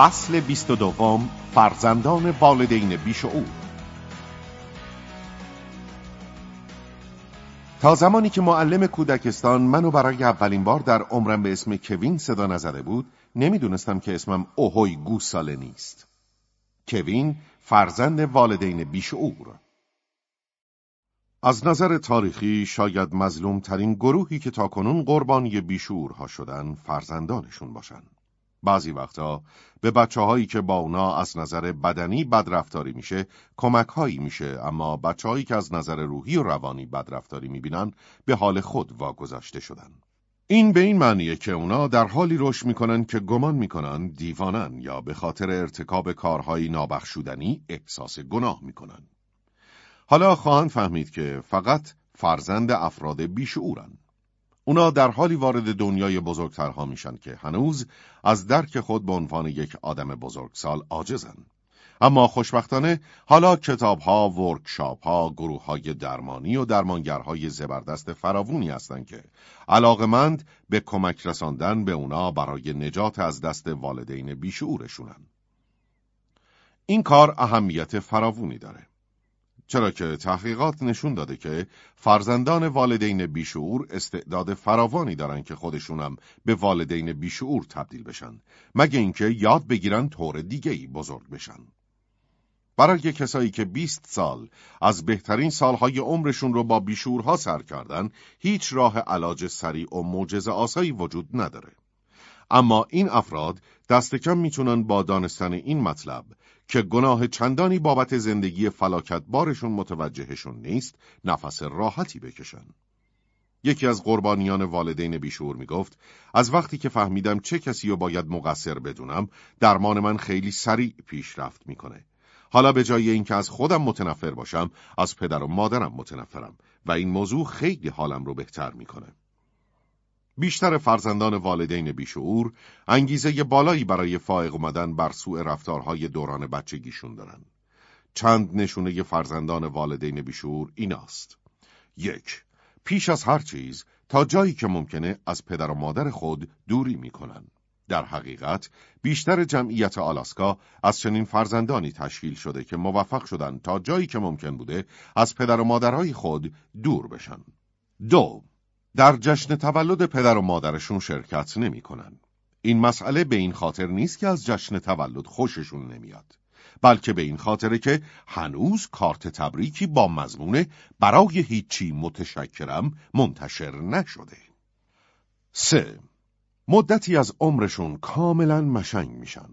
فصل 22 فرزندان والدین بیشعور تا زمانی که معلم کودکستان منو برای اولین بار در عمرم به اسم کوین صدا نزده بود نمی‌دونستم که اسمم اوهوی گوساله نیست. کوین فرزند والدین بیشعور از نظر تاریخی شاید مظلوم ترین گروهی که تاکنون قربانی بیشعورها شدن فرزندانشون باشن. بعضی وقتا به بچه هایی که با اونا از نظر بدنی بدرفتاری میشه کمک هایی میشه اما بچه هایی که از نظر روحی و روانی بدرفتاری می‌بینن به حال خود واگذاشته شدن. این به این معنیه که اونا در حالی رشد می‌کنن که گمان می‌کنن دیوانن یا به خاطر ارتکاب کارهای نابخشودنی احساس گناه می‌کنن. حالا خواهند فهمید که فقط فرزند افراد بیشعورن. اونا در حالی وارد دنیای بزرگترها میشن که هنوز از درک خود به عنوان یک آدم بزرگسال عاجزن. اما خوشبختانه حالا کتاب ها، ورکشاپ درمانی و درمانگرهای زبردست فراوونی هستند که علاقمند به کمک رساندن به اونا برای نجات از دست والدین بیشعورشونن. این کار اهمیت فراوونی داره. چرا که تحقیقات نشون داده که فرزندان والدین بیشعور استعداد فراوانی دارن که خودشونم به والدین بیشعور تبدیل بشن مگه اینکه یاد بگیرن طور دیگه ای بزرگ بشن. برای کسایی که 20 سال از بهترین سالهای عمرشون رو با بیشعورها سر کردن هیچ راه علاج سریع و معجزه آسایی وجود نداره. اما این افراد دست کم می‌تونن با دانستن این مطلب که گناه چندانی بابت زندگی فلاکت بارشون متوجهشون نیست نفس راحتی بکشن. یکی از قربانیان والدین بیشور می‌گفت از وقتی که فهمیدم چه کسی رو باید مقصر بدونم درمان من خیلی سریع پیشرفت می‌کنه. حالا به جای اینکه از خودم متنفر باشم از پدر و مادرم متنفرم و این موضوع خیلی حالم رو بهتر می‌کنه. بیشتر فرزندان والدین بیشعور انگیزه بالایی برای فائق اومدن بر سوء رفتارهای دوران بچگیشون دارن. چند نشونه فرزندان والدین بیشعور ایناست. یک، پیش از هر چیز تا جایی که ممکنه از پدر و مادر خود دوری می‌کنن. در حقیقت بیشتر جمعیت آلاسکا از چنین فرزندانی تشکیل شده که موفق شدن تا جایی که ممکن بوده از پدر و مادرهای خود دور بشن. دو در جشن تولد پدر و مادرشون شرکت نمی‌کنن. این مسئله به این خاطر نیست که از جشن تولد خوششون نمیاد. بلکه به این خاطره که هنوز کارت تبریکی با مضمون برای هیچی متشکرم منتشر نشده. سه مدتی از عمرشون کاملا مشنگ میشن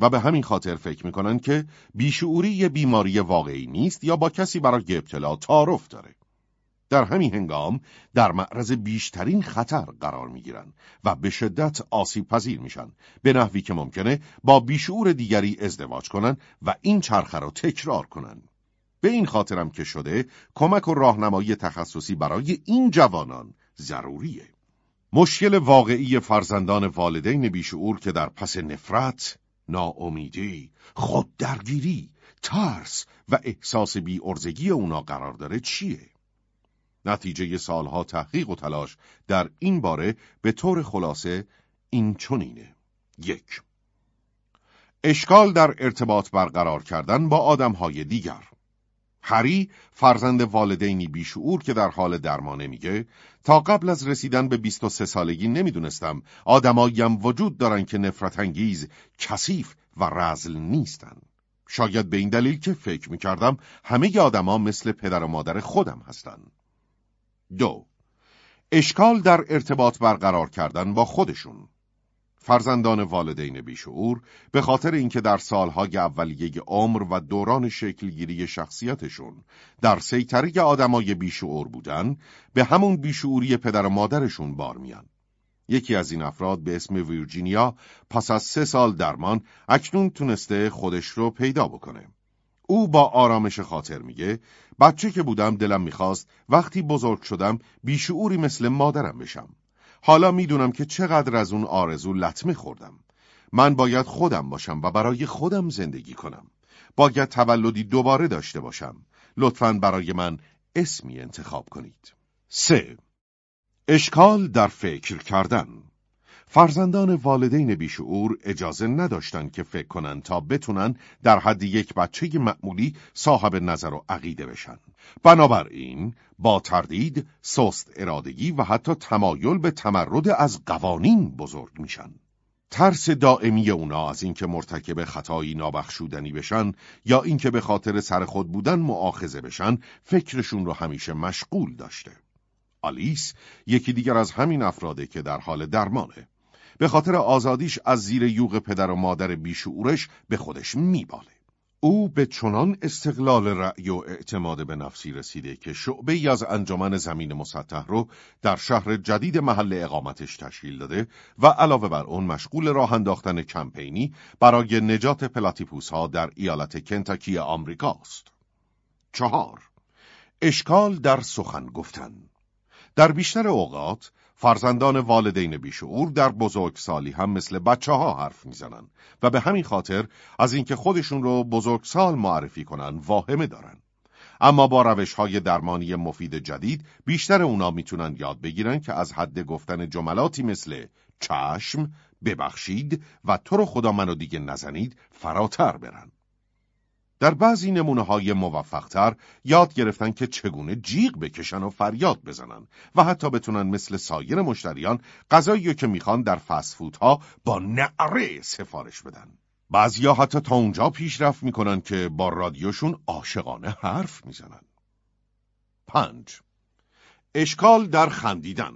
و به همین خاطر فکر می‌کنن که بیشعوری یه بیماری واقعی نیست یا با کسی برای ابتلا تعارف داره. در همین هنگام در معرض بیشترین خطر قرار می گیرن و به شدت آسیب پذیر میشن به نحوی که ممکنه با بیشعور دیگری ازدواج کنن و این چرخه را تکرار کنن. به این خاطرم که شده کمک و راهنمایی تخصصی برای این جوانان ضروریه. مشکل واقعی فرزندان والدین بیشعور که در پس نفرت، ناامیدی، خود درگیری، ترس و احساس بی اونا قرار داره چیه؟ نتیجه سالها تحقیق و تلاش در این باره به طور خلاصه این چنینه. یک اشکال در ارتباط برقرار کردن با آدمهای دیگر هری فرزند والدینی بیشعور که در حال درمانه میگه تا قبل از رسیدن به 23 سالگی نمی‌دونستم آدماییم وجود دارن که نفرت انگیز، کثیف و رزل نیستن. شاید به این دلیل که فکر می‌کردم همه آدما مثل پدر و مادر خودم هستن. دو اشکال در ارتباط برقرار کردن با خودشون فرزندان والدین بیشعور به خاطر اینکه در سالهای اولیه عمر و دوران شکلگیری شخصیتشون در سیطره آدمای بیشعور بودن به همون بیشعوری پدر و مادرشون بار میان. یکی از این افراد به اسم ویرجینیا پس از سه سال درمان اکنون تونسته خودش رو پیدا بکنه. او با آرامش خاطر میگه بچه که بودم دلم می‌خواست وقتی بزرگ شدم بیشعوری مثل مادرم بشم. حالا می‌دونم که چقدر از اون آرزو لطمه خوردم. من باید خودم باشم و برای خودم زندگی کنم. باید تولدی دوباره داشته باشم. لطفا برای من اسمی انتخاب کنید. سه اشکال در فکر کردن فرزندان والدین بیشعور اجازه نداشتند که فکر کنند تا بتونن در حد یک بچه معمولی صاحب نظر و عقیده بشن. بنابراین با تردید، سست ارادگی و حتی تمایل به تمرد از قوانین بزرگ میشن. ترس دائمی اونا از اینکه مرتکب خطایی نابخشودنی بشن یا اینکه به خاطر سر خود بودن معاخذه بشن فکرشون رو همیشه مشغول داشته. آلیس یکی دیگر از همین افراده که در حال درمانه. به خاطر آزادیش از زیر یوغ پدر و مادر بیشعورش به خودش میباله. او به چنان استقلال رأی و اعتماد به نفسی رسیده که شعبه ای از انجمن زمین مسطح رو در شهر جدید محل اقامتش تشکیل داده و علاوه بر اون مشغول راه انداختن کمپینی برای نجات پلاتیپوس ها در ایالت کنتاکی آمریکاست. چهار اشکال در سخن گفتن در بیشتر اوقات فرزندان والدین بیشعور در بزرگسالی هم مثل بچه ها حرف می‌زنن و به همین خاطر از اینکه خودشون رو بزرگسال معرفی کنن واهمه دارن. اما با روش های درمانی مفید جدید بیشتر اونا می‌تونن یاد بگیرن که از حد گفتن جملاتی مثل چشم، ببخشید و تو رو خدا منو دیگه نزنید فراتر برن. در بعضی نمونه های موفقتر یاد گرفتن که چگونه جیغ بکشن و فریاد بزنن و حتی بتونن مثل سایر مشتریان غذایی که می‌خوان در ها با نعره سفارش بدن. بعضیا حتی تا اونجا پیشرفت می‌کنن که با رادیوشون عاشقانه حرف می‌زنن. پنج اشکال در خندیدن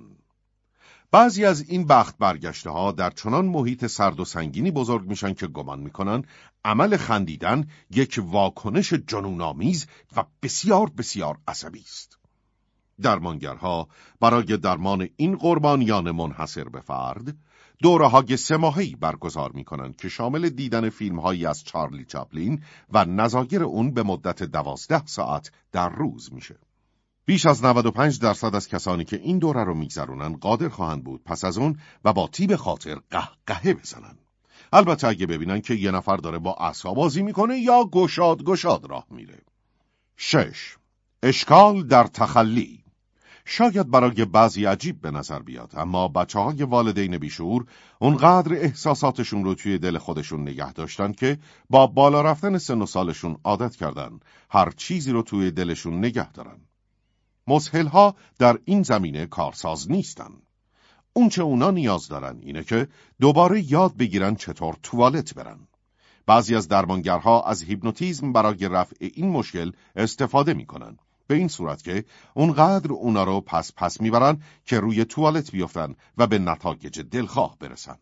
بعضی از این بخت برگشته ها در چنان محیط سرد و سنگینی بزرگ میشن که گمان می‌کنن عمل خندیدن یک واکنش جنونآمیز و بسیار بسیار عصبی است. درمانگرها برای درمان این قربانیان منحصر به فرد دوره های سه برگزار می کنند که شامل دیدن فیلم هایی از چارلی چاپلین و نظاگر اون به مدت دوازده ساعت در روز میشه. بیش از 95 درصد از کسانی که این دوره رو میگذرونن قادر خواهند بود پس از اون و با تیب خاطر قهقهه بزنن. البته اگه ببینن که یه نفر داره با عصا بازی می‌کنه یا گشاد گشاد راه میره. شش اشکال در تخلی شاید برای بعضی عجیب به نظر بیاد اما بچه های والدین بیشور اونقدر احساساتشون رو توی دل خودشون نگه داشتن که با بالا رفتن سن و سالشون عادت کردن هر چیزی رو توی دلشون نگه دارن. مسهل در این زمینه کارساز نیستن. اونچه اونا نیاز دارن اینه که دوباره یاد بگیرن چطور توالت برن. بعضی از درمانگرها از هیپنوتیزم برای رفع این مشکل استفاده می‌کنن. به این صورت که اونقدر اونا رو پس پس می‌برن که روی توالت بیفتن و به نتایج دلخواه برسن.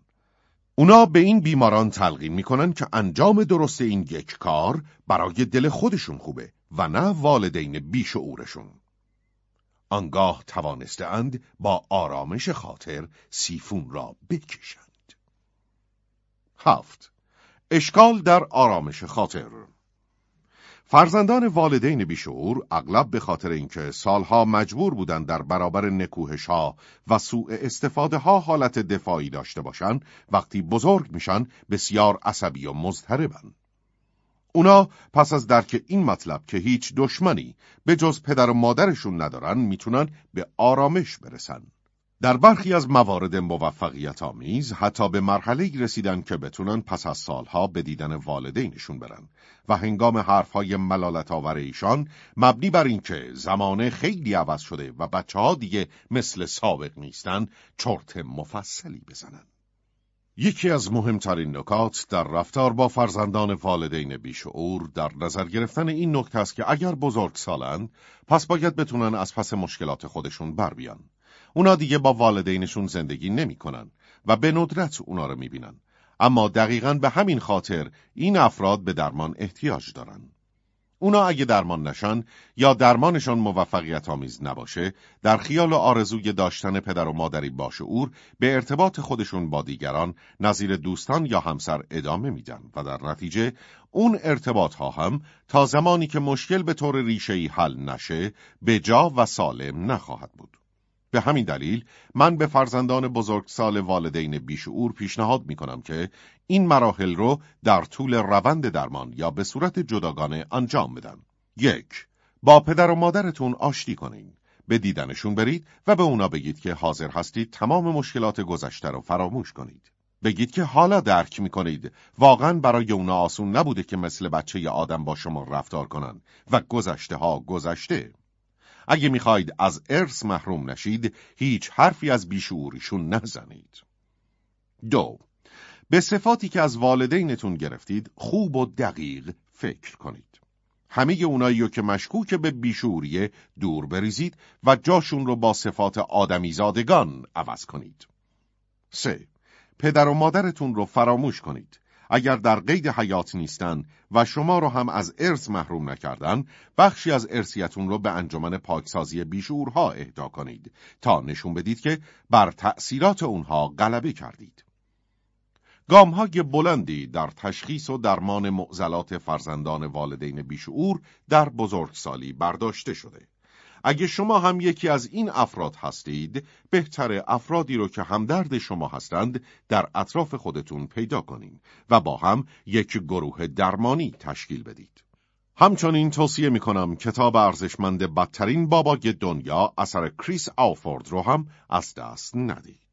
اونا به این بیماران تلقین می‌کنن که انجام درست این یک کار برای دل خودشون خوبه و نه والدین بیشعورشون. آنگاه توانستند با آرامش خاطر سیفون را بکشند. هفت اشکال در آرامش خاطر فرزندان والدین بیشعور اغلب به خاطر اینکه سالها مجبور بودند در برابر نکوهش ها و سوء استفاده ها حالت دفاعی داشته باشند وقتی بزرگ میشن بسیار عصبی و مضطربند. اونا پس از درک این مطلب که هیچ دشمنی به جز پدر و مادرشون ندارن می‌تونن به آرامش برسن. در برخی از موارد موفقیت آمیز حتی به مرحله رسیدن که بتونن پس از سالها به دیدن والدینشون برن و هنگام حرفهای ملالت آور ایشان مبنی بر اینکه زمانه خیلی عوض شده و بچه ها دیگه مثل سابق نیستن چرت مفصلی بزنن. یکی از مهمترین نکات در رفتار با فرزندان والدین بیشعور در نظر گرفتن این نکته است که اگر بزرگ سالند پس باید بتونن از پس مشکلات خودشون بر بیان. اونا دیگه با والدینشون زندگی نمی‌کنن و به ندرت اونا رو می‌بینن. اما دقیقا به همین خاطر این افراد به درمان احتیاج دارن. اونا اگه درمان نشن یا درمانشان موفقیت آمیز نباشه در خیال و آرزوی داشتن پدر و مادری باشعور به ارتباط خودشون با دیگران نظیر دوستان یا همسر ادامه میدن و در نتیجه اون ارتباط ها هم تا زمانی که مشکل به طور ریشه‌ای حل نشه به جا و سالم نخواهد بود. به همین دلیل من به فرزندان بزرگسال والدین بیشعور پیشنهاد می کنم که این مراحل رو در طول روند درمان یا به صورت جداگانه انجام بدن. یک با پدر و مادرتون آشتی کنین. به دیدنشون برید و به اونا بگید که حاضر هستید تمام مشکلات گذشته رو فراموش کنید. بگید که حالا درک می‌کنید واقعا برای اونا آسون نبوده که مثل بچه ی آدم با شما رفتار کنن و گذشته ها گذشته. اگه می‌خواید از ارث محروم نشید هیچ حرفی از بیشعوریشون نزنید. دو به صفاتی که از والدینتون گرفتید خوب و دقیق فکر کنید. همه اونایی که مشکوک به بیشوریه دور بریزید و جاشون رو با صفات آدمیزادگان عوض کنید. 3. پدر و مادرتون رو فراموش کنید. اگر در قید حیات نیستن و شما رو هم از ارث محروم نکردن، بخشی از ارثیتون رو به انجمن پاکسازی بیشورها اهدا کنید تا نشون بدید که بر تأثیرات اونها غلبه کردید. گامهای بلندی در تشخیص و درمان معضلات فرزندان والدین بیشعور در بزرگسالی برداشته شده. اگه شما هم یکی از این افراد هستید، بهتر افرادی رو که همدرد شما هستند در اطراف خودتون پیدا کنین و با هم یک گروه درمانی تشکیل بدید. همچنین توصیه می کنم کتاب ارزشمند بدترین بابای دنیا اثر کریس آوفورد رو هم از دست ندید.